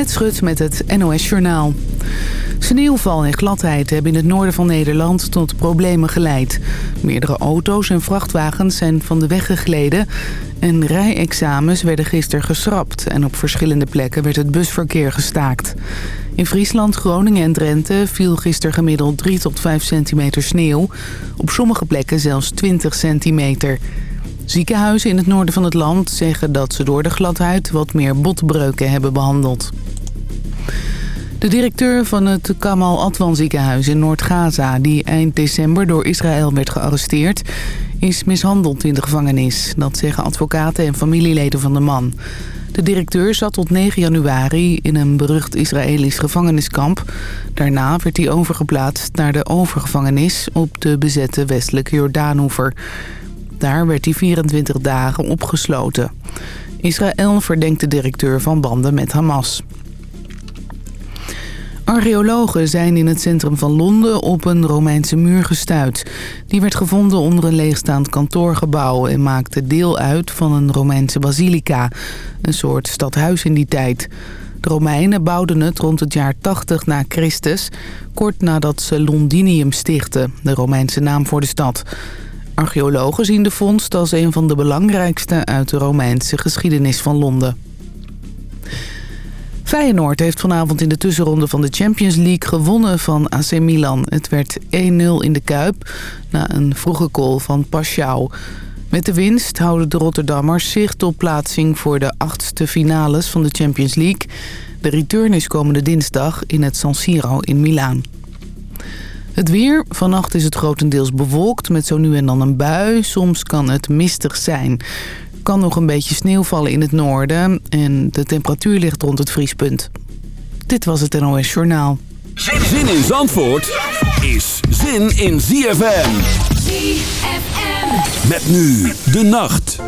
Annette Schut met het NOS Journaal. Sneeuwval en gladheid hebben in het noorden van Nederland tot problemen geleid. Meerdere auto's en vrachtwagens zijn van de weg gegleden... en rijexamens werden gisteren geschrapt... en op verschillende plekken werd het busverkeer gestaakt. In Friesland, Groningen en Drenthe viel gisteren gemiddeld 3 tot 5 centimeter sneeuw. Op sommige plekken zelfs 20 centimeter... Ziekenhuizen in het noorden van het land zeggen dat ze door de gladheid wat meer botbreuken hebben behandeld. De directeur van het Kamal Adwan ziekenhuis in Noord-Gaza... die eind december door Israël werd gearresteerd... is mishandeld in de gevangenis. Dat zeggen advocaten en familieleden van de man. De directeur zat tot 9 januari in een berucht Israëlisch gevangeniskamp. Daarna werd hij overgeplaatst naar de overgevangenis... op de bezette westelijke Jordaanoever... Daar werd hij 24 dagen opgesloten. Israël verdenkt de directeur van banden met Hamas. Archeologen zijn in het centrum van Londen op een Romeinse muur gestuit. Die werd gevonden onder een leegstaand kantoorgebouw... en maakte deel uit van een Romeinse basilica. Een soort stadhuis in die tijd. De Romeinen bouwden het rond het jaar 80 na Christus... kort nadat ze Londinium stichtten, de Romeinse naam voor de stad... Archeologen zien de vondst als een van de belangrijkste uit de Romeinse geschiedenis van Londen. Feyenoord heeft vanavond in de tussenronde van de Champions League gewonnen van AC Milan. Het werd 1-0 in de Kuip na een vroege goal van Paschau. Met de winst houden de Rotterdammers zicht op plaatsing voor de achtste finales van de Champions League. De return is komende dinsdag in het San Siro in Milaan. Het weer. Vannacht is het grotendeels bewolkt met zo nu en dan een bui. Soms kan het mistig zijn. Er kan nog een beetje sneeuw vallen in het noorden. En de temperatuur ligt rond het vriespunt. Dit was het NOS Journaal. Zin in Zandvoort is zin in ZFM. ZFM. Met nu de nacht.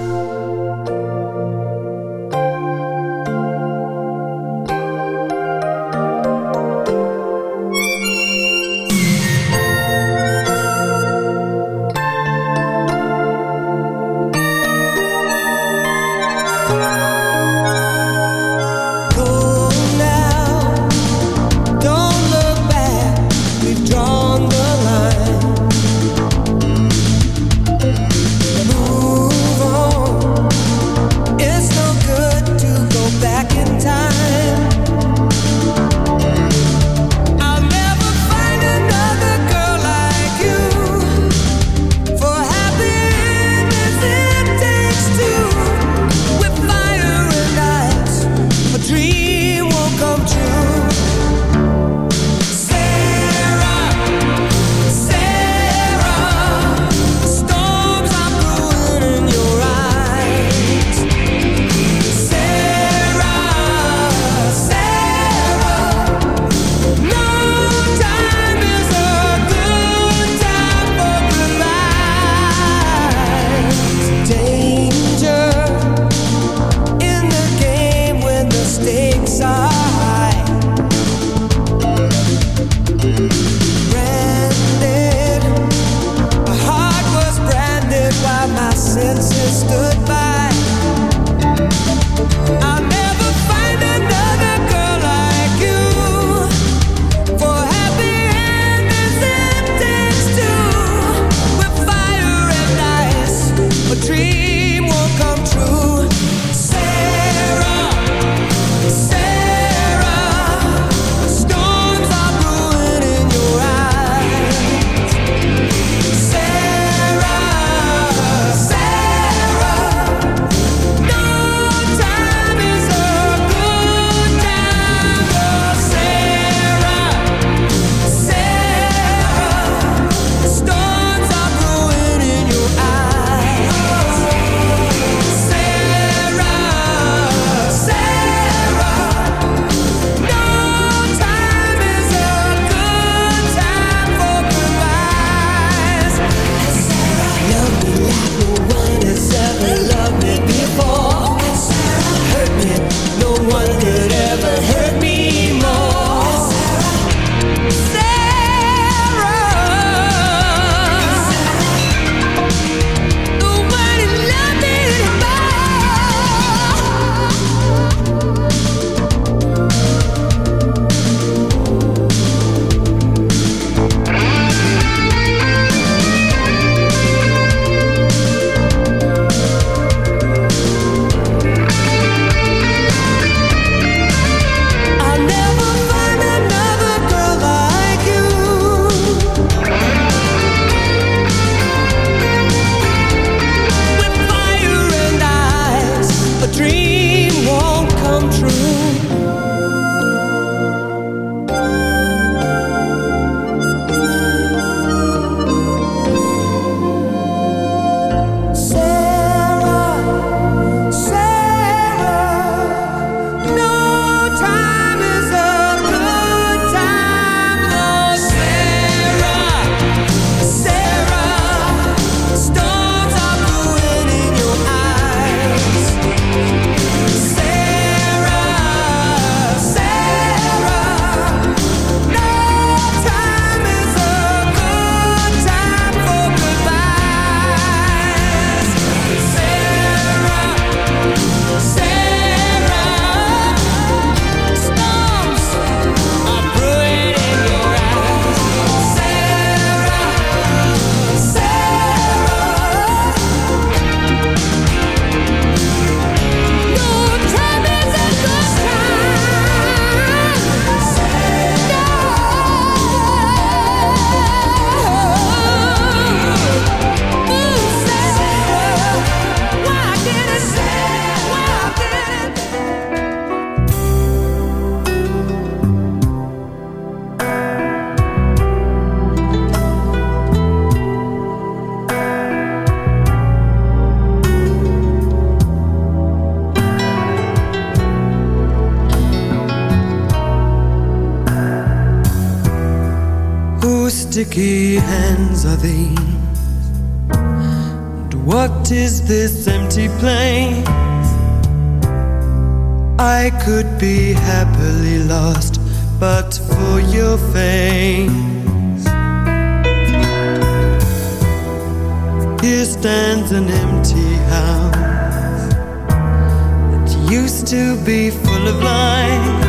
full of life.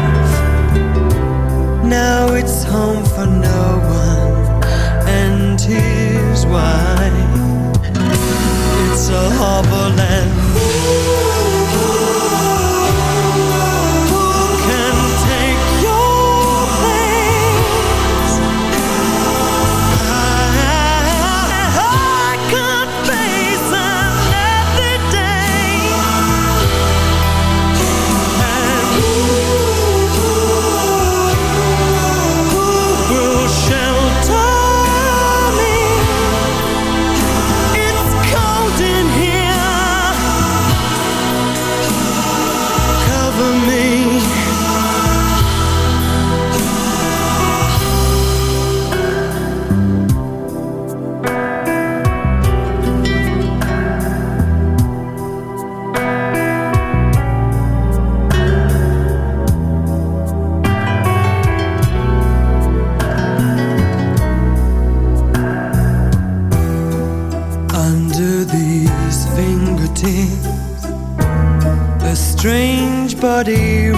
Now it's home for no one, and here's why it's a harbor land. body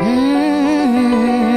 Mm-hmm.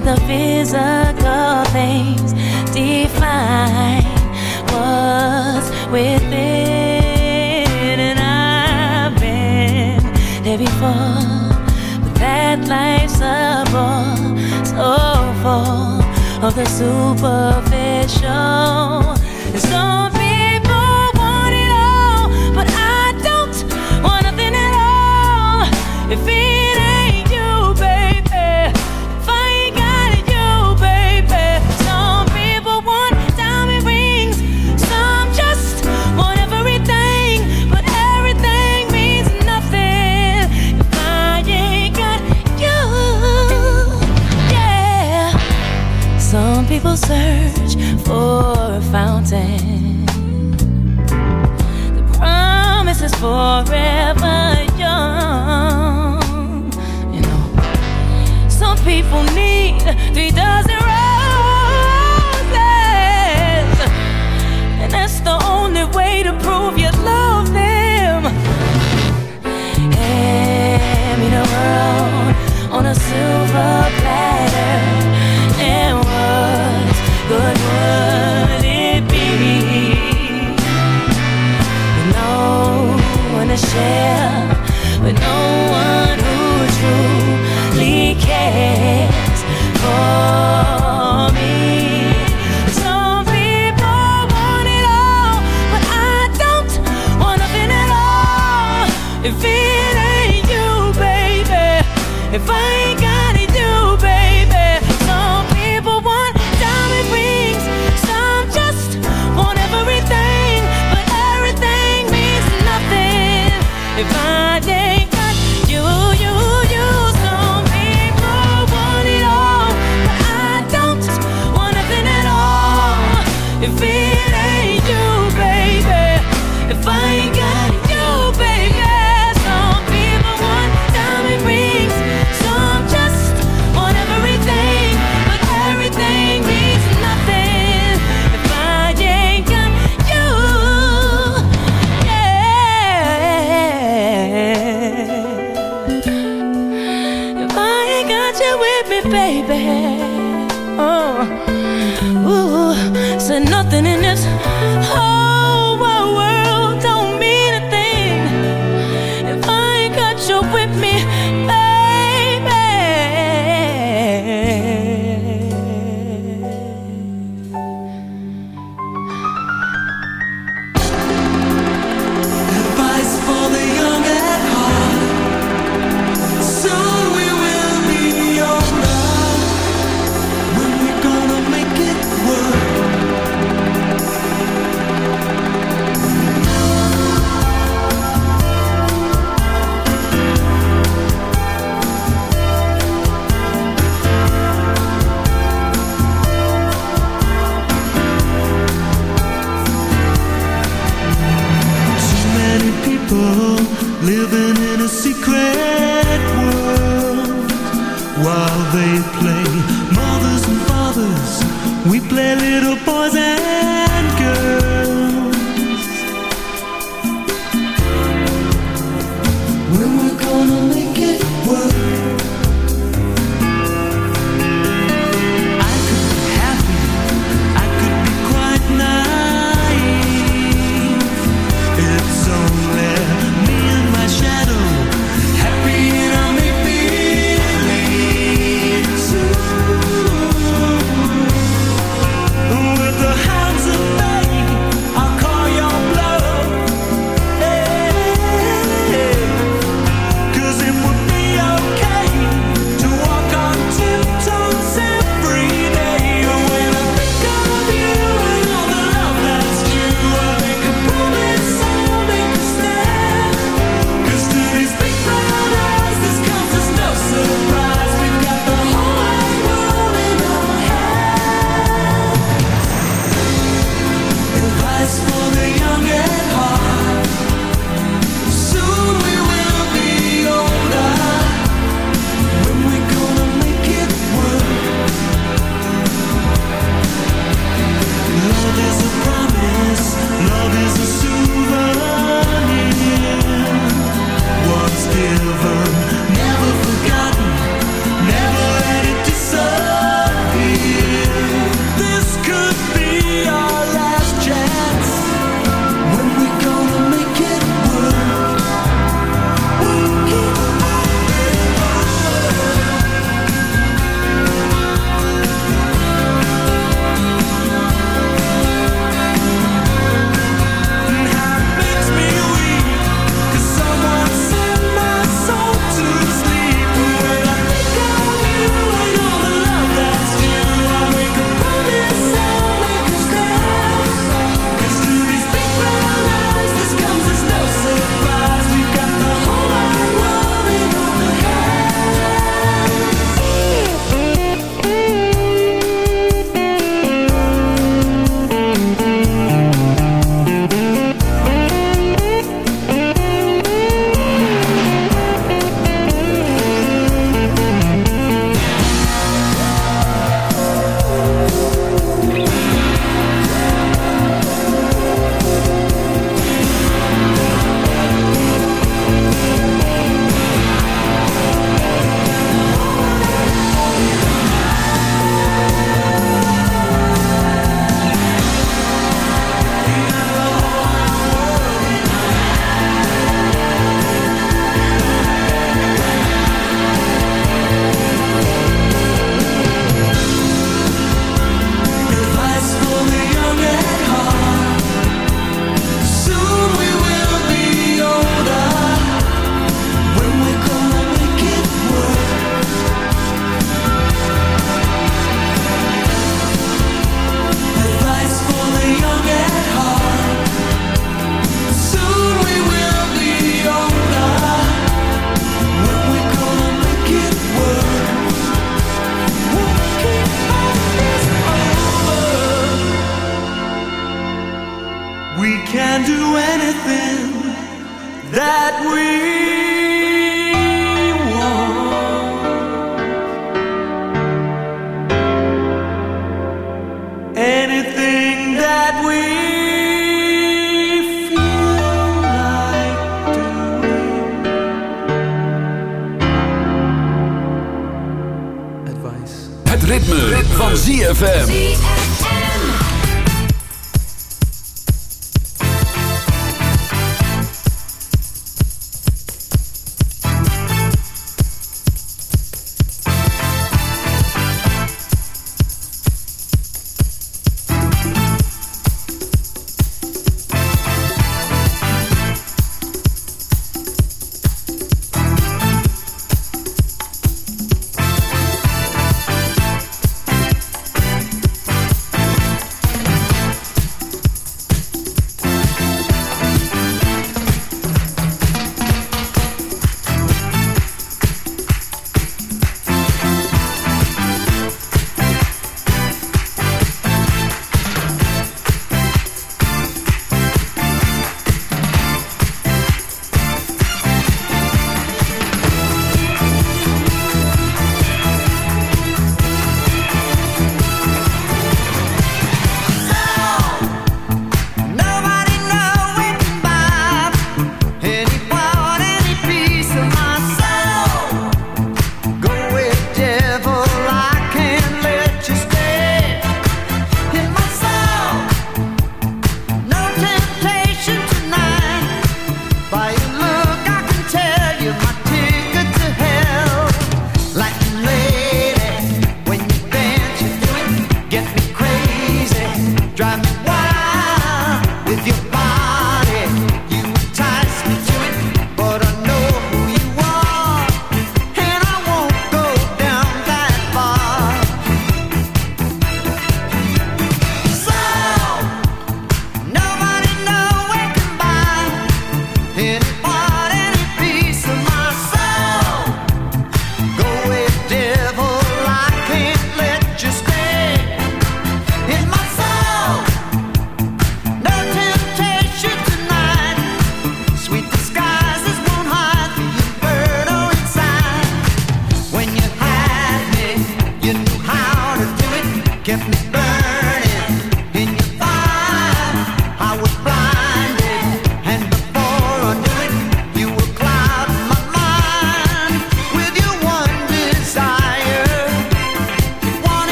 that the physical things define what's within. And I've been there before, but that life's a ball, so full of the super. Given,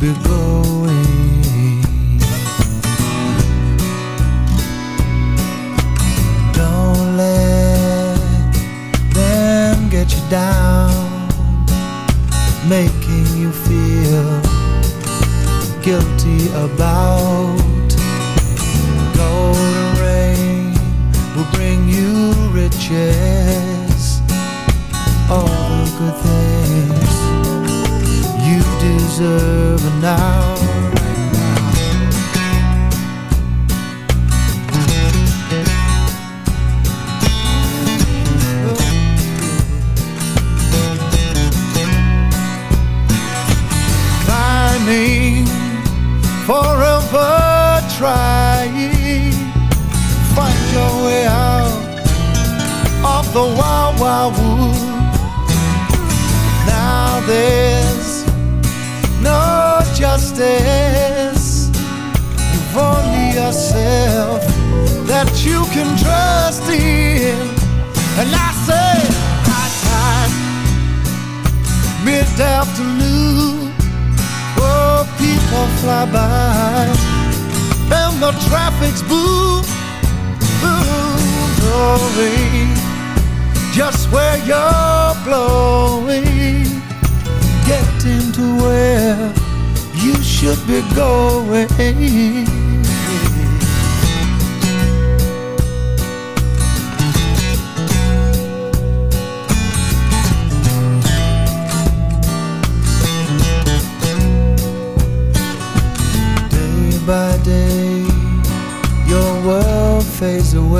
begun.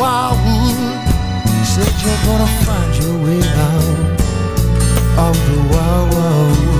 Wildwood said you're gonna find your way out of the wild, wild